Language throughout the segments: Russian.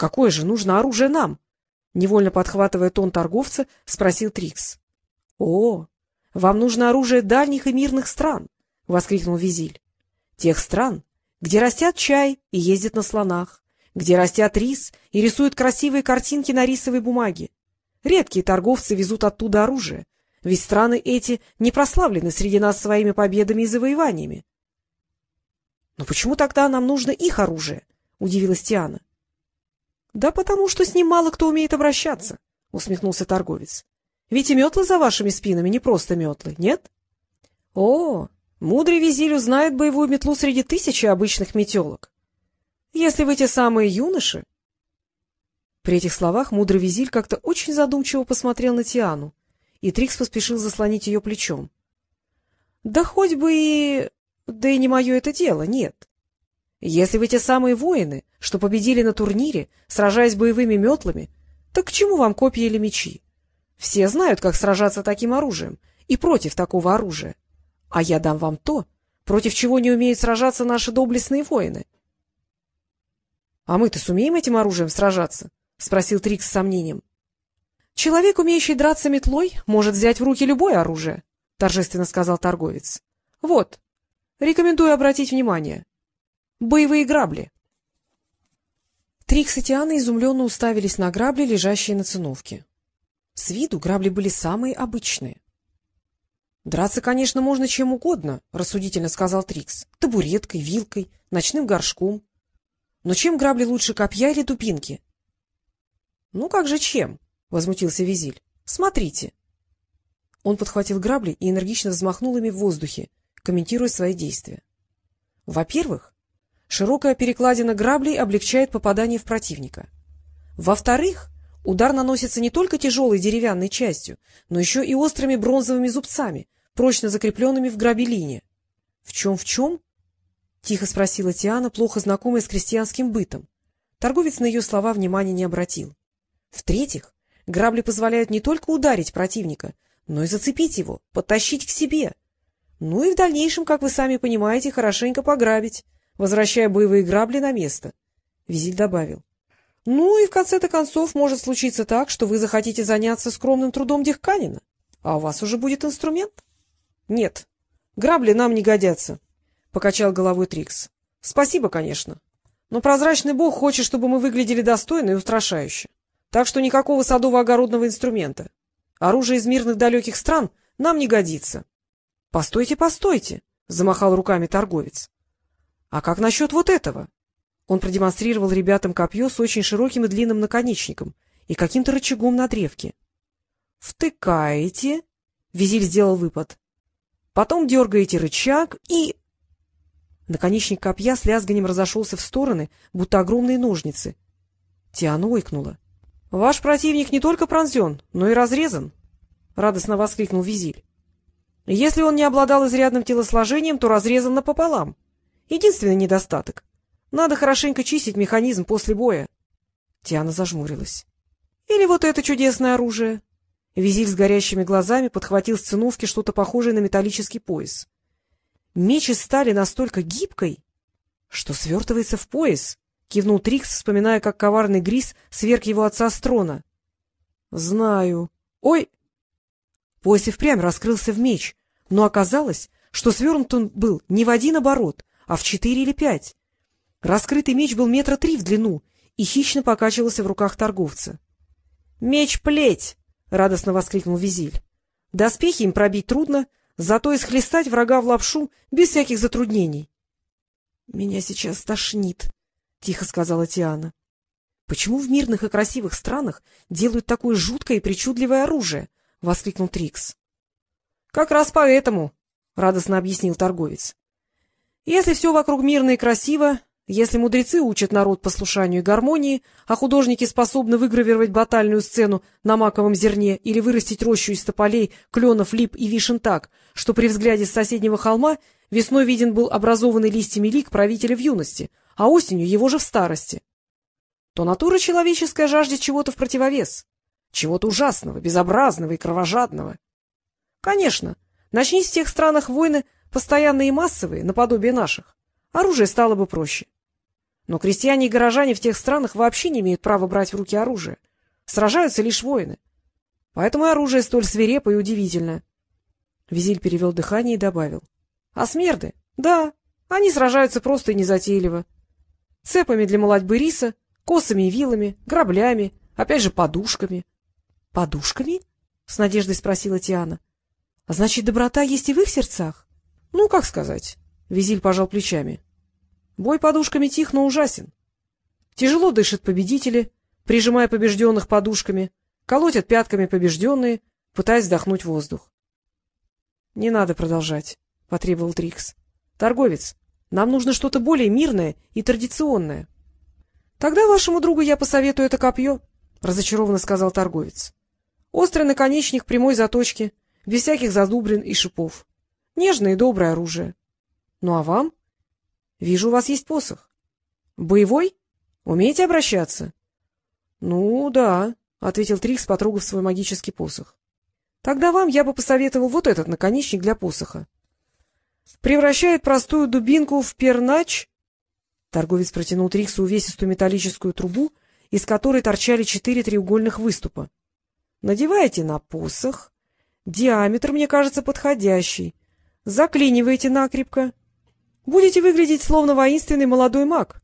какое же нужно оружие нам? — невольно подхватывая тон торговца, спросил Трикс. — О, вам нужно оружие дальних и мирных стран! — воскликнул Визиль. — Тех стран, где растят чай и ездят на слонах, где растят рис и рисуют красивые картинки на рисовой бумаге. Редкие торговцы везут оттуда оружие, ведь страны эти не прославлены среди нас своими победами и завоеваниями. — Но почему тогда нам нужно их оружие? — удивилась Тиана. — Да потому что с ним мало кто умеет обращаться, — усмехнулся торговец. — Ведь и метлы за вашими спинами не просто метлы, нет? — О, мудрый визирь узнает боевую метлу среди тысячи обычных метелок. Если вы те самые юноши... При этих словах мудрый визирь как-то очень задумчиво посмотрел на Тиану, и Трикс поспешил заслонить ее плечом. — Да хоть бы и... Да и не мое это дело, нет. Если вы те самые воины, что победили на турнире, сражаясь боевыми метлами, так к чему вам копья или мечи? Все знают, как сражаться таким оружием и против такого оружия. А я дам вам то, против чего не умеют сражаться наши доблестные воины. — А мы-то сумеем этим оружием сражаться? — спросил Трикс с сомнением. — Человек, умеющий драться метлой, может взять в руки любое оружие, — торжественно сказал торговец. — Вот, рекомендую обратить внимание. Боевые грабли. Трикс и Тиана изумленно уставились на грабли, лежащие на циновке. С виду грабли были самые обычные. — Драться, конечно, можно чем угодно, — рассудительно сказал Трикс. — Табуреткой, вилкой, ночным горшком. Но чем грабли лучше копья или дубинки? — Ну как же чем? — возмутился Визиль. — Смотрите. Он подхватил грабли и энергично взмахнул ими в воздухе, комментируя свои действия. Во-первых, Широкая перекладина граблей облегчает попадание в противника. Во-вторых, удар наносится не только тяжелой деревянной частью, но еще и острыми бронзовыми зубцами, прочно закрепленными в грабелине. — В чем в чем? — тихо спросила Тиана, плохо знакомая с крестьянским бытом. Торговец на ее слова внимания не обратил. В-третьих, грабли позволяют не только ударить противника, но и зацепить его, подтащить к себе. Ну и в дальнейшем, как вы сами понимаете, хорошенько пограбить возвращая боевые грабли на место. Визиль добавил. — Ну и в конце-то концов может случиться так, что вы захотите заняться скромным трудом дехканина, а у вас уже будет инструмент. — Нет, грабли нам не годятся, — покачал головой Трикс. — Спасибо, конечно, но прозрачный бог хочет, чтобы мы выглядели достойно и устрашающе. Так что никакого садово-огородного инструмента. Оружие из мирных далеких стран нам не годится. — Постойте, постойте, — замахал руками торговец. — А как насчет вот этого? Он продемонстрировал ребятам копье с очень широким и длинным наконечником и каким-то рычагом на древке. — Втыкаете, — Визиль сделал выпад. — Потом дергаете рычаг и... Наконечник копья с лязганием разошелся в стороны, будто огромные ножницы. Тиана ойкнула. — Ваш противник не только пронзен, но и разрезан, — радостно воскликнул Визиль. — Если он не обладал изрядным телосложением, то разрезан напополам. — Единственный недостаток. Надо хорошенько чистить механизм после боя. Тиана зажмурилась. — Или вот это чудесное оружие? Визиль с горящими глазами подхватил с циновки что-то похожее на металлический пояс. Меч из стали настолько гибкой, что свертывается в пояс, — кивнул Трикс, вспоминая, как коварный Грис сверг его отца с трона. — Знаю. Ой! Пояс и впрямь раскрылся в меч, но оказалось, что свернут он был не в один оборот, а в четыре или пять. Раскрытый меч был метра три в длину и хищно покачивался в руках торговца. — Меч-плеть! — радостно воскликнул Визиль. — Доспехи им пробить трудно, зато исхлестать врага в лапшу без всяких затруднений. — Меня сейчас тошнит, — тихо сказала Тиана. — Почему в мирных и красивых странах делают такое жуткое и причудливое оружие? — воскликнул Трикс. — Как раз поэтому, — радостно объяснил торговец. Если все вокруг мирно и красиво, если мудрецы учат народ послушанию и гармонии, а художники способны выгравировать батальную сцену на маковом зерне или вырастить рощу из тополей, кленов, лип и вишен так, что при взгляде с соседнего холма весной виден был образованный листьями лик правителя в юности, а осенью его же в старости, то натура человеческая жаждет чего-то в противовес, чего-то ужасного, безобразного и кровожадного. Конечно, начнись в тех странах войны, постоянные и массовые, наподобие наших, оружие стало бы проще. Но крестьяне и горожане в тех странах вообще не имеют права брать в руки оружие. Сражаются лишь воины. Поэтому оружие столь свирепо и удивительно. Визиль перевел дыхание и добавил. — А смерды? Да, они сражаются просто и незатейливо. Цепами для молотьбы риса, косами и вилами, граблями, опять же подушками. — Подушками? — с надеждой спросила Тиана. — А значит, доброта есть и в их сердцах? — Ну, как сказать. Визиль пожал плечами. — Бой подушками тих, но ужасен. Тяжело дышат победители, прижимая побежденных подушками, колотят пятками побежденные, пытаясь вдохнуть воздух. — Не надо продолжать, — потребовал Трикс. — Торговец, нам нужно что-то более мирное и традиционное. — Тогда вашему другу я посоветую это копье, — разочарованно сказал торговец. — Острый наконечник прямой заточки, без всяких зазубрин и шипов. Нежное и доброе оружие. Ну а вам? Вижу, у вас есть посох. Боевой? Умеете обращаться? — Ну, да, — ответил Трикс, потрогав свой магический посох. — Тогда вам я бы посоветовал вот этот наконечник для посоха. Превращает простую дубинку в пернач. Торговец протянул Триксу увесистую металлическую трубу, из которой торчали четыре треугольных выступа. — Надеваете на посох. Диаметр, мне кажется, подходящий. Заклиниваете накрепко. Будете выглядеть словно воинственный молодой маг.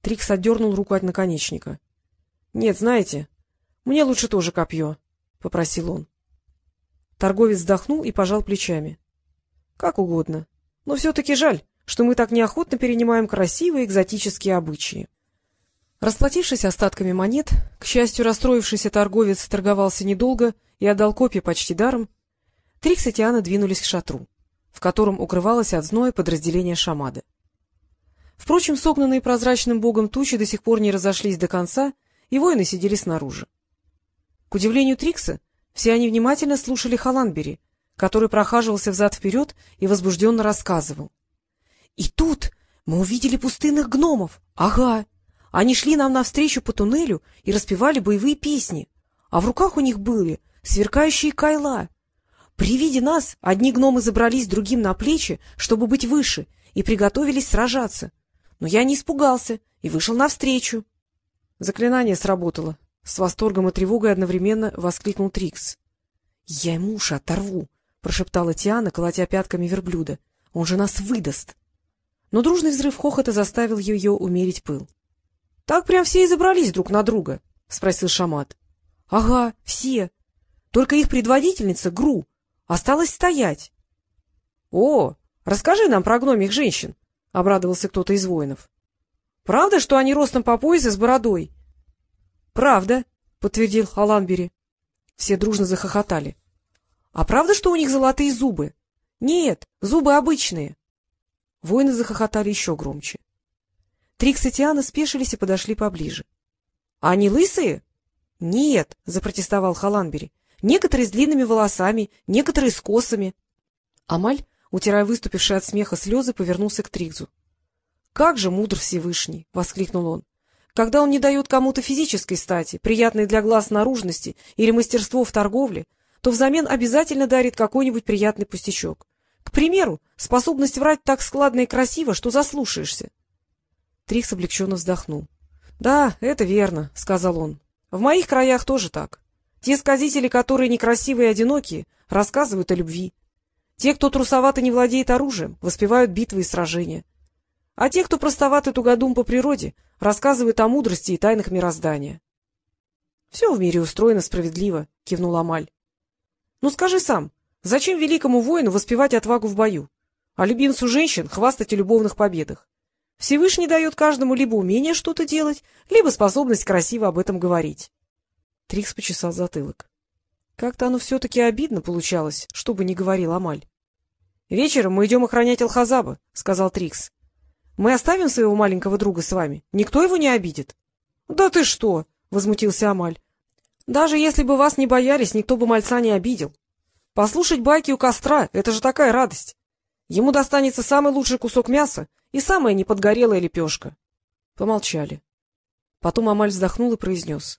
Трикс отдернул руку от наконечника. — Нет, знаете, мне лучше тоже копье, — попросил он. Торговец вздохнул и пожал плечами. — Как угодно. Но все-таки жаль, что мы так неохотно перенимаем красивые экзотические обычаи. Расплатившись остатками монет, к счастью, расстроившийся торговец торговался недолго и отдал копья почти даром, Трикс и Тиана двинулись к шатру, в котором укрывалось от зноя подразделение Шамады. Впрочем, согнанные прозрачным богом тучи до сих пор не разошлись до конца, и воины сидели снаружи. К удивлению Трикса, все они внимательно слушали Халанбери, который прохаживался взад-вперед и возбужденно рассказывал. — И тут мы увидели пустынных гномов. Ага. Они шли нам навстречу по туннелю и распевали боевые песни, а в руках у них были сверкающие кайла — при виде нас одни гномы забрались другим на плечи, чтобы быть выше, и приготовились сражаться. Но я не испугался и вышел навстречу. Заклинание сработало. С восторгом и тревогой одновременно воскликнул Трикс. — Я ему уши оторву, — прошептала Тиана, колотя пятками верблюда. — Он же нас выдаст. Но дружный взрыв хохота заставил ее умерить пыл. — Так прям все и забрались друг на друга? — спросил Шамат. — Ага, все. Только их предводительница, Гру, Осталось стоять. — О, расскажи нам про гномих женщин, — обрадовался кто-то из воинов. — Правда, что они ростом по пояс с бородой? — Правда, — подтвердил Халанбери. Все дружно захохотали. — А правда, что у них золотые зубы? — Нет, зубы обычные. Воины захохотали еще громче. Трикс и Тиана спешились и подошли поближе. — Они лысые? — Нет, — запротестовал Халанбери. Некоторые с длинными волосами, некоторые с косами. Амаль, утирая выступившие от смеха слезы, повернулся к Тригзу. — Как же мудр Всевышний! — воскликнул он. — Когда он не дает кому-то физической стати, приятной для глаз наружности или мастерство в торговле, то взамен обязательно дарит какой-нибудь приятный пустячок. К примеру, способность врать так складно и красиво, что заслушаешься. Трикс облегченно вздохнул. — Да, это верно, — сказал он. — В моих краях тоже так. Те сказители, которые некрасивые и одинокие, рассказывают о любви. Те, кто трусовато не владеет оружием, воспевают битвы и сражения. А те, кто простоват и тугодум по природе, рассказывают о мудрости и тайнах мироздания. — Все в мире устроено справедливо, — кивнул Амаль. — Ну скажи сам, зачем великому воину воспевать отвагу в бою, а любимцу женщин хвастать о любовных победах? Всевышний дает каждому либо умение что-то делать, либо способность красиво об этом говорить. Трикс почесал затылок. Как-то оно все-таки обидно получалось, что бы ни говорил Амаль. — Вечером мы идем охранять Алхазаба, — сказал Трикс. — Мы оставим своего маленького друга с вами. Никто его не обидит. — Да ты что? — возмутился Амаль. — Даже если бы вас не боялись, никто бы мальца не обидел. Послушать байки у костра — это же такая радость. Ему достанется самый лучший кусок мяса и самая неподгорелая лепешка. Помолчали. Потом Амаль вздохнул и произнес.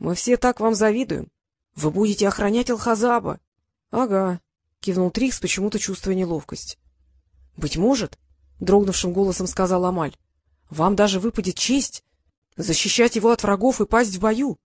Мы все так вам завидуем. Вы будете охранять Алхазаба. — Ага, — кивнул Трикс, почему-то чувствуя неловкость. — Быть может, — дрогнувшим голосом сказал Амаль, — Вам даже выпадет честь защищать его от врагов и пасть в бою.